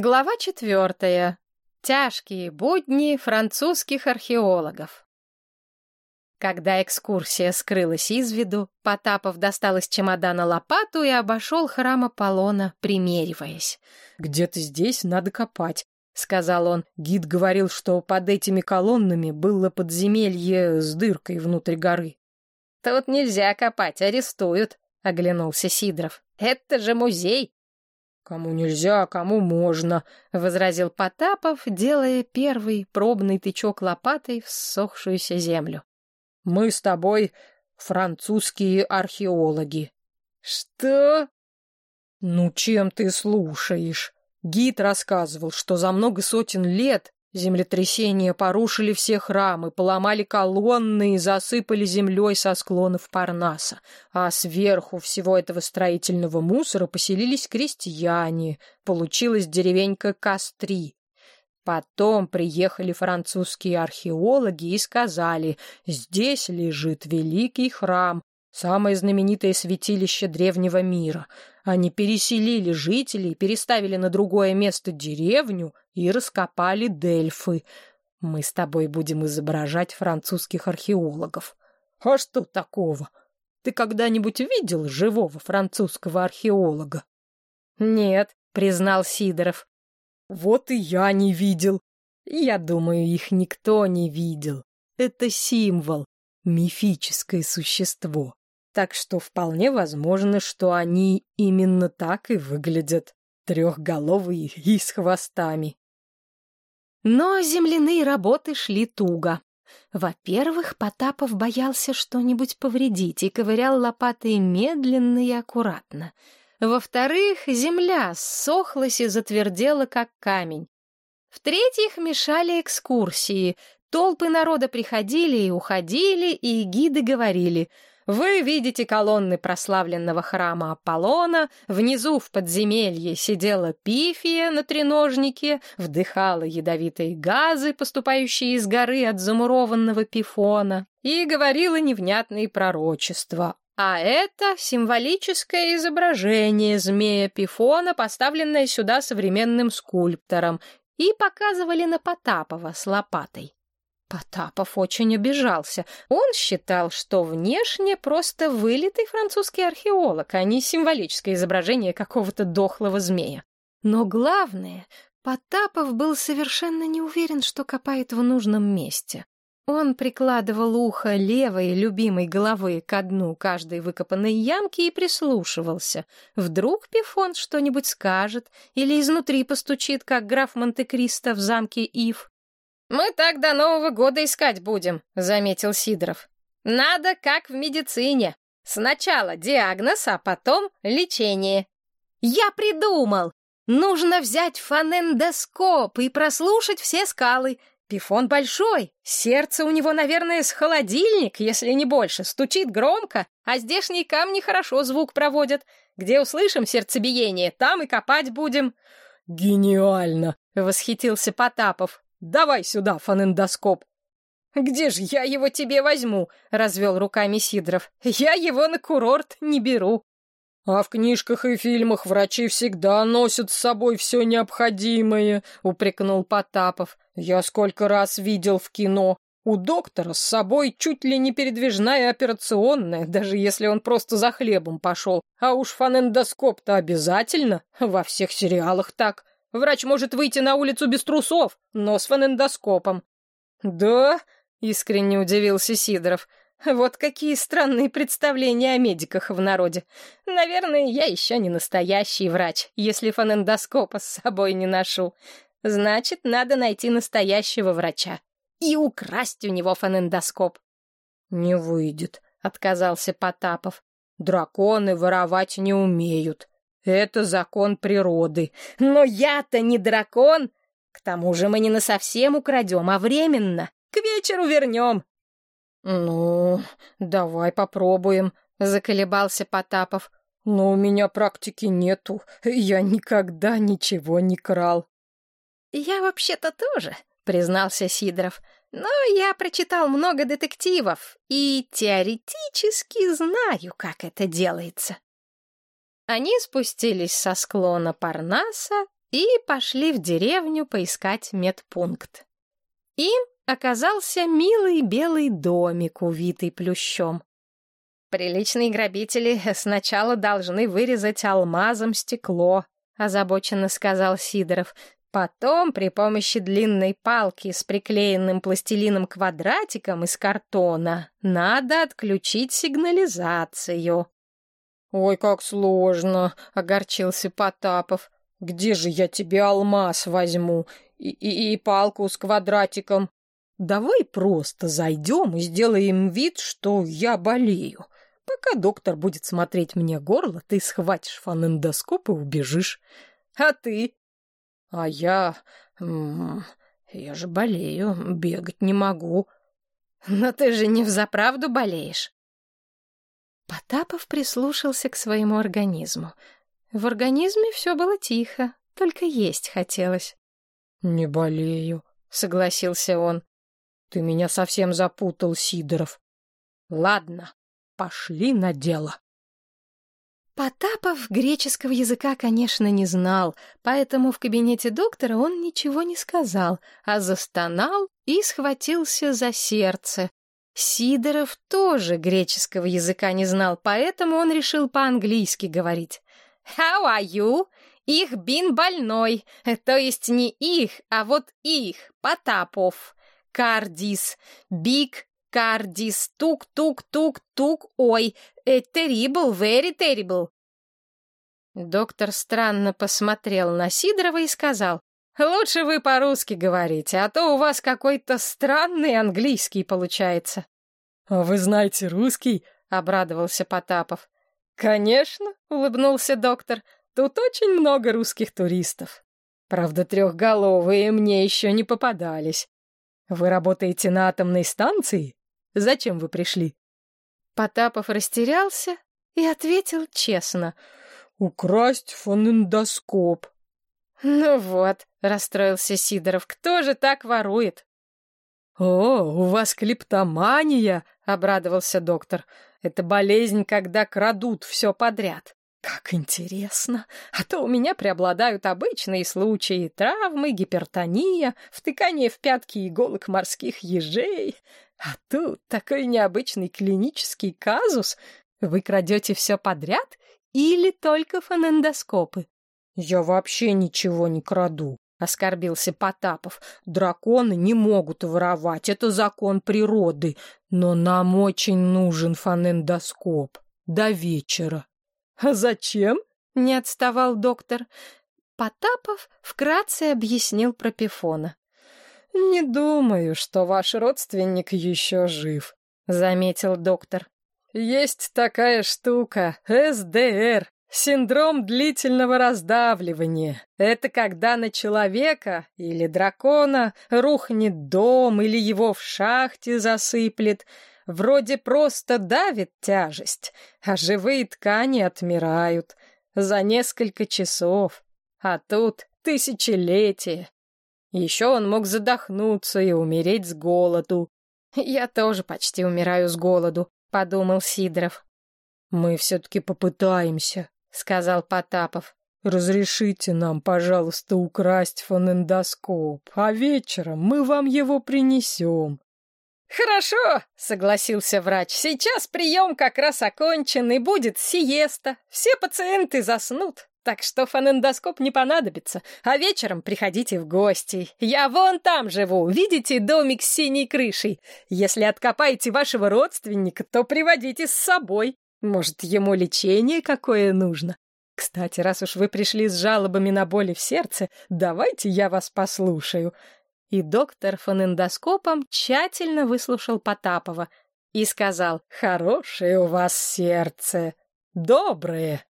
Глава четвертая. Тяжкие будни французских археологов. Когда экскурсия скрылась из виду, Потапов достал из чемодана лопату и обошел храм Аполлона, примериваясь. «Где-то здесь надо копать», — сказал он. Гид говорил, что под этими колоннами было подземелье с дыркой внутрь горы. «Тут нельзя копать, арестуют», — оглянулся Сидоров. «Это же музей, «Кому нельзя, кому можно», — возразил Потапов, делая первый пробный тычок лопатой в ссохшуюся землю. «Мы с тобой французские археологи». «Что?» «Ну, чем ты слушаешь?» Гид рассказывал, что за много сотен лет Землетрясения порушили все храмы, поломали колонны и засыпали землей со склонов Парнаса. А сверху всего этого строительного мусора поселились крестьяне. Получилась деревенька Кастри. Потом приехали французские археологи и сказали, здесь лежит великий храм, самое знаменитое святилище древнего мира. Они переселили жителей, переставили на другое место деревню и раскопали Дельфы. Мы с тобой будем изображать французских археологов. А что такого? Ты когда-нибудь видел живого французского археолога? Нет, признал Сидоров. Вот и я не видел. Я думаю, их никто не видел. Это символ, мифическое существо так что вполне возможно, что они именно так и выглядят, трехголовые и с хвостами. Но земляные работы шли туго. Во-первых, Потапов боялся что-нибудь повредить и ковырял лопатой медленно и аккуратно. Во-вторых, земля ссохлась и затвердела, как камень. В-третьих, мешали экскурсии. Толпы народа приходили и уходили, и гиды говорили — вы видите колонны прославленного храма Аполлона, внизу в подземелье сидела Пифия на треножнике, вдыхала ядовитые газы, поступающие из горы от замурованного пифона, и говорила невнятные пророчества. А это символическое изображение змея Пифона, поставленное сюда современным скульптором, и показывали на Потапова с лопатой. Потапов очень обижался. Он считал, что внешне просто вылитый французский археолог, а не символическое изображение какого-то дохлого змея. Но главное, Потапов был совершенно не уверен, что копает в нужном месте. Он прикладывал ухо левой любимой головы к дну каждой выкопанной ямки и прислушивался. Вдруг Пифон что-нибудь скажет или изнутри постучит, как граф Монте-Кристо в замке Ив. «Мы так до Нового года искать будем», — заметил Сидоров. «Надо как в медицине. Сначала диагноз, а потом лечение». «Я придумал! Нужно взять фонендоскоп и прослушать все скалы. Пифон большой, сердце у него, наверное, с холодильник, если не больше, стучит громко, а здешние камни хорошо звук проводят. Где услышим сердцебиение, там и копать будем». «Гениально!» — восхитился Потапов. Давай сюда фонендоскоп. «Где же я его тебе возьму?» — развел руками Сидоров. «Я его на курорт не беру». «А в книжках и фильмах врачи всегда носят с собой все необходимое», — упрекнул Потапов. «Я сколько раз видел в кино. У доктора с собой чуть ли не передвижная операционная, даже если он просто за хлебом пошел. А уж фонендоскоп-то обязательно, во всех сериалах так. Врач может выйти на улицу без трусов, но с фонендоскопом. Да? Искренне удивился Сидоров. Вот какие странные представления о медиках в народе. Наверное, я еще не настоящий врач, если фонендоскопа с собой не ношу. Значит, надо найти настоящего врача и украсть у него фонендоскоп. Не выйдет, отказался Потапов. Драконы воровать не умеют. Это закон природы. Но я-то не дракон. К тому же мы не насовсем украдем, а временно. К вечеру вернем. Ну, давай попробуем, заколебался Потапов. Но у меня практики нету. Я никогда ничего не крал. Я вообще-то тоже, признался Сидоров. Но я прочитал много детективов и теоретически знаю, как это делается. Они спустились со склона Парнаса и пошли в деревню поискать медпункт. Им оказался милый белый домик, увитый плющом. «Приличные грабители сначала должны вырезать алмазом стекло», — озабоченно сказал Сидоров. «Потом при помощи длинной палки с приклеенным пластилином квадратиком из картона надо отключить сигнализацию». «Ой, как сложно!» — огорчился Потапов. «Где же я тебе алмаз возьму и, и, и палку с квадратиком? Давай просто зайдем и сделаем вид, что я болею. Пока доктор будет смотреть мне горло, ты схватишь фонендоскоп и убежишь. А ты?» «А я... я же болею, бегать не могу». «Но ты же не взаправду болеешь». Потапов прислушался к своему организму. В организме все было тихо, только есть хотелось. «Не болею», — согласился он. «Ты меня совсем запутал, Сидоров. Ладно, пошли на дело». Потапов греческого языка, конечно, не знал, поэтому в кабинете доктора он ничего не сказал, а застонал и схватился за сердце. Сидоров тоже греческого языка не знал, поэтому он решил по-английски говорить. «How are you?» «Их бин больной, то есть не их, а вот их, Потапов. Кардис, биг Кардис, тук-тук-тук-тук, ой, terrible, very terrible». Доктор странно посмотрел на Сидорова и сказал, Лучше вы по-русски говорите, а то у вас какой-то странный английский получается. А вы знаете русский? обрадовался Потапов. Конечно, улыбнулся доктор. Тут очень много русских туристов. Правда, трехголовые мне еще не попадались. Вы работаете на атомной станции? Зачем вы пришли? Потапов растерялся и ответил честно. «Украсть фонендоскоп». «Ну вот», — расстроился Сидоров, — «кто же так ворует?» «О, у вас клептомания!» — обрадовался доктор. «Это болезнь, когда крадут все подряд». «Как интересно! А то у меня преобладают обычные случаи — травмы, гипертония, втыкание в пятки иголок морских ежей. А тут такой необычный клинический казус. Вы крадете все подряд или только фонендоскопы?» «Я вообще ничего не краду», — оскорбился Потапов. «Драконы не могут воровать, это закон природы. Но нам очень нужен фонендоскоп. До вечера». «А зачем?» — не отставал доктор. Потапов вкратце объяснил про Пифона. «Не думаю, что ваш родственник еще жив», — заметил доктор. «Есть такая штука — СДР, Синдром длительного раздавливания — это когда на человека или дракона рухнет дом или его в шахте засыплет. Вроде просто давит тяжесть, а живые ткани отмирают за несколько часов. А тут тысячелетия. Еще он мог задохнуться и умереть с голоду. «Я тоже почти умираю с голоду», — подумал Сидоров. «Мы все-таки попытаемся», — сказал Потапов. «Разрешите нам, пожалуйста, украсть фонендоскоп, а вечером мы вам его принесем». «Хорошо», — согласился врач. «Сейчас прием как раз окончен, и будет сиеста. Все пациенты заснут, так что фонендоскоп не понадобится. А вечером приходите в гости. Я вон там живу, видите домик с синей крышей? Если откопаете вашего родственника, то приводите с собой. Может, ему лечение какое нужно? Кстати, раз уж вы пришли с жалобами на боли в сердце, давайте я вас послушаю». И доктор фонендоскопом тщательно выслушал Потапова и сказал «Хорошее у вас сердце, доброе».